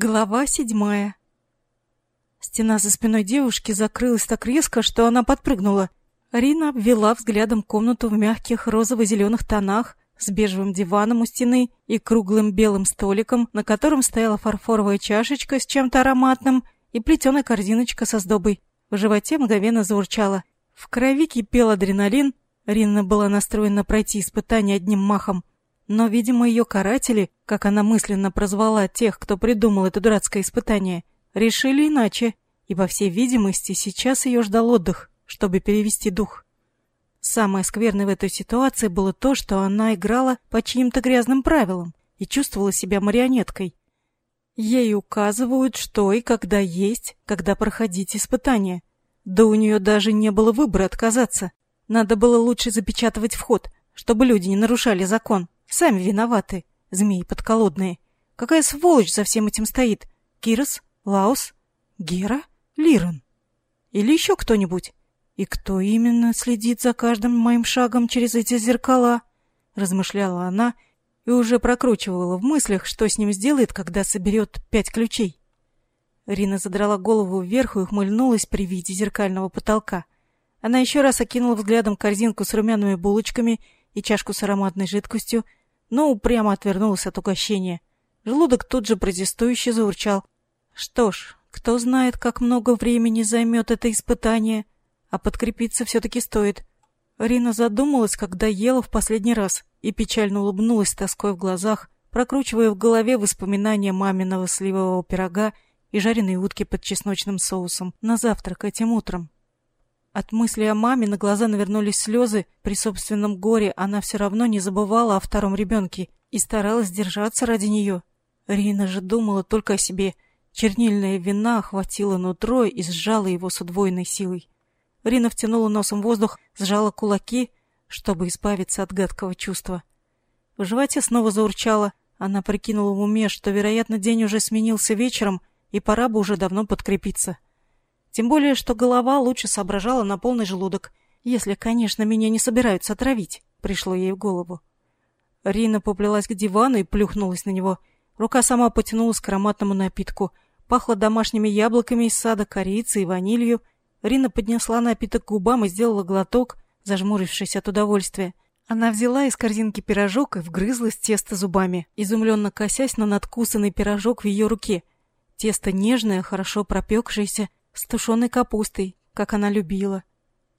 Глава седьмая. Стена за спиной девушки закрылась так резко, что она подпрыгнула. Рина обвела взглядом комнату в мягких розово-зеленых тонах с бежевым диваном у стены и круглым белым столиком, на котором стояла фарфоровая чашечка с чем-то ароматным и плетеная корзиночка со сдобой. В животе мгновенно заурчало. В крови кипел адреналин. Рина была настроена пройти испытание одним махом. Но, видимо, ее каратели, как она мысленно прозвала тех, кто придумал это дурацкое испытание, решили иначе, и, по всей видимости, сейчас ее ждал отдых, чтобы перевести дух. Самое скверное в этой ситуации было то, что она играла по чьим-то грязным правилам и чувствовала себя марионеткой. Ей указывают, что и когда есть, когда проходить испытание. Да у нее даже не было выбора отказаться. Надо было лучше запечатывать вход, чтобы люди не нарушали закон. Сами виноваты, змеи подколодные. Какая сволочь за всем этим стоит? Кирос? Лаус? Гера? Лирон? Или еще кто-нибудь? И кто именно следит за каждым моим шагом через эти зеркала? Размышляла она и уже прокручивала в мыслях, что с ним сделает, когда соберет пять ключей. Рина задрала голову вверх и ухмыльнулась при виде зеркального потолка. Она еще раз окинула взглядом корзинку с румяными булочками и чашку с ароматной жидкостью, но упрямо отвернулась от угощения. Желудок тут же протестующе заурчал. Что ж, кто знает, как много времени займет это испытание, а подкрепиться все-таки стоит. Рина задумалась, когда ела в последний раз, и печально улыбнулась тоской в глазах, прокручивая в голове воспоминания маминого сливового пирога и жареной утки под чесночным соусом на завтрак этим утром. От мысли о маме на глаза навернулись слезы. При собственном горе она все равно не забывала о втором ребенке и старалась держаться ради нее. Рина же думала только о себе. Чернильная вина охватила нутро и сжала его с удвоенной силой. Рина втянула носом воздух, сжала кулаки, чтобы избавиться от гадкого чувства. В животе снова заурчало. Она прикинула в уме, что, вероятно, день уже сменился вечером, и пора бы уже давно подкрепиться. Тем более, что голова лучше соображала на полный желудок. Если, конечно, меня не собираются отравить, пришло ей в голову. Рина поплелась к дивану и плюхнулась на него. Рука сама потянулась к ароматному напитку. Пахло домашними яблоками из сада, корицей и ванилью. Рина поднесла напиток к губам и сделала глоток, зажмурившись от удовольствия. Она взяла из корзинки пирожок и вгрызлась тесто зубами, изумленно косясь на надкусанный пирожок в ее руке. Тесто нежное, хорошо пропекшееся, с тушеной капустой, как она любила.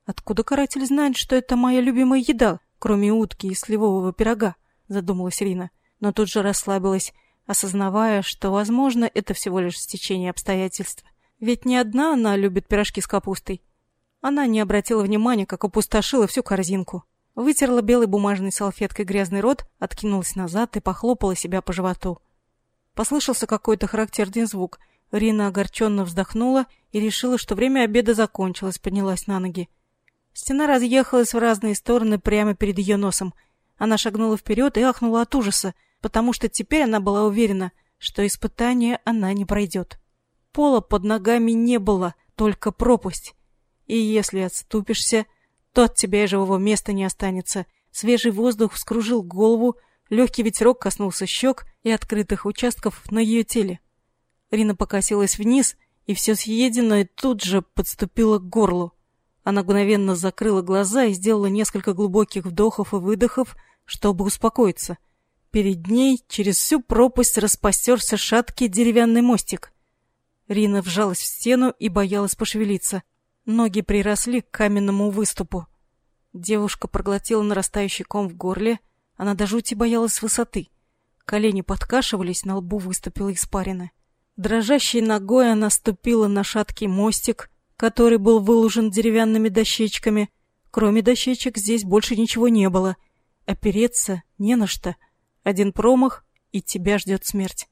Откуда каратель знает, что это моя любимая еда, кроме утки и сливового пирога? Задумалась Рина, но тут же расслабилась, осознавая, что, возможно, это всего лишь стечение обстоятельств. Ведь не одна она любит пирожки с капустой. Она не обратила внимания, как опустошила всю корзинку. Вытерла белой бумажной салфеткой грязный рот, откинулась назад и похлопала себя по животу. Послышался какой-то характерный звук, Рина огорченно вздохнула и решила, что время обеда закончилось, поднялась на ноги. Стена разъехалась в разные стороны прямо перед ее носом. Она шагнула вперед и ахнула от ужаса, потому что теперь она была уверена, что испытание она не пройдет. Пола под ногами не было, только пропасть. И если отступишься, то от тебя и живого места не останется. Свежий воздух вскружил голову, легкий ветерок коснулся щек и открытых участков на ее теле. Рина покосилась вниз, и все съеденное тут же подступило к горлу. Она мгновенно закрыла глаза и сделала несколько глубоких вдохов и выдохов, чтобы успокоиться. Перед ней через всю пропасть распостерся шаткий деревянный мостик. Рина вжалась в стену и боялась пошевелиться. Ноги приросли к каменному выступу. Девушка проглотила нарастающий ком в горле. Она до жути боялась высоты. Колени подкашивались, на лбу выступила испарина. Дрожащей ногой она ступила на шаткий мостик, который был выложен деревянными дощечками. Кроме дощечек здесь больше ничего не было. Опереться не на что. Один промах, и тебя ждет смерть.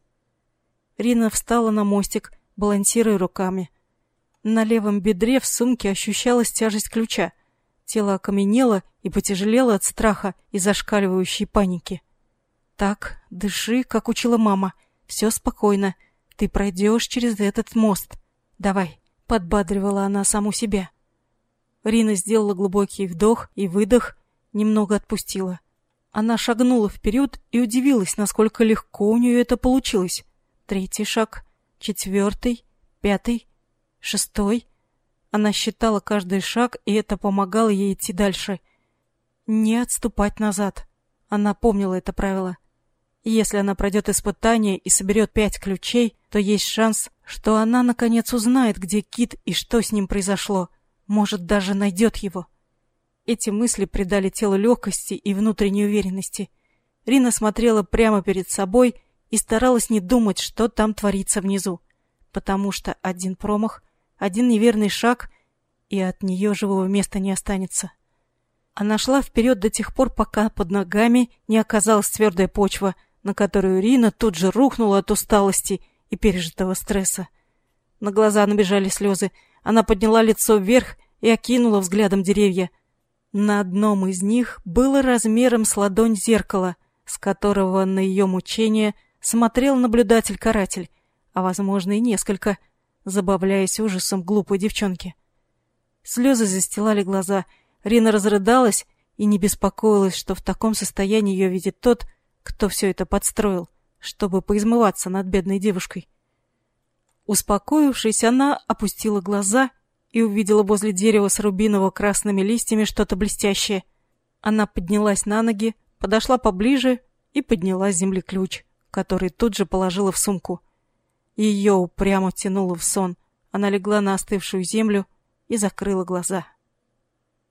Рина встала на мостик, балансируя руками. На левом бедре в сумке ощущалась тяжесть ключа. Тело окаменело и потяжелело от страха и зашкаливающей паники. «Так, дыши, как учила мама. Все спокойно. Ты пройдешь через этот мост. Давай, подбадривала она саму себя. Рина сделала глубокий вдох и выдох, немного отпустила. Она шагнула вперед и удивилась, насколько легко у нее это получилось. Третий шаг. четвертый, пятый, шестой. Она считала каждый шаг, и это помогало ей идти дальше. Не отступать назад. Она помнила это правило. если она пройдет испытание и соберет пять ключей, то есть шанс, что она наконец узнает, где Кит и что с ним произошло. Может, даже найдет его. Эти мысли придали телу легкости и внутренней уверенности. Рина смотрела прямо перед собой и старалась не думать, что там творится внизу. Потому что один промах, один неверный шаг, и от нее живого места не останется. Она шла вперед до тех пор, пока под ногами не оказалась твердая почва, на которую Рина тут же рухнула от усталости и пережитого стресса. На глаза набежали слезы. Она подняла лицо вверх и окинула взглядом деревья. На одном из них было размером с ладонь зеркало, с которого на ее мучение смотрел наблюдатель-каратель, а, возможно, и несколько, забавляясь ужасом глупой девчонки. Слезы застилали глаза — Рина разрыдалась и не беспокоилась, что в таком состоянии ее видит тот, кто все это подстроил, чтобы поизмываться над бедной девушкой. Успокоившись, она опустила глаза и увидела возле дерева с рубиново-красными листьями что-то блестящее. Она поднялась на ноги, подошла поближе и подняла с земли ключ, который тут же положила в сумку. Ее упрямо тянуло в сон. Она легла на остывшую землю и закрыла глаза.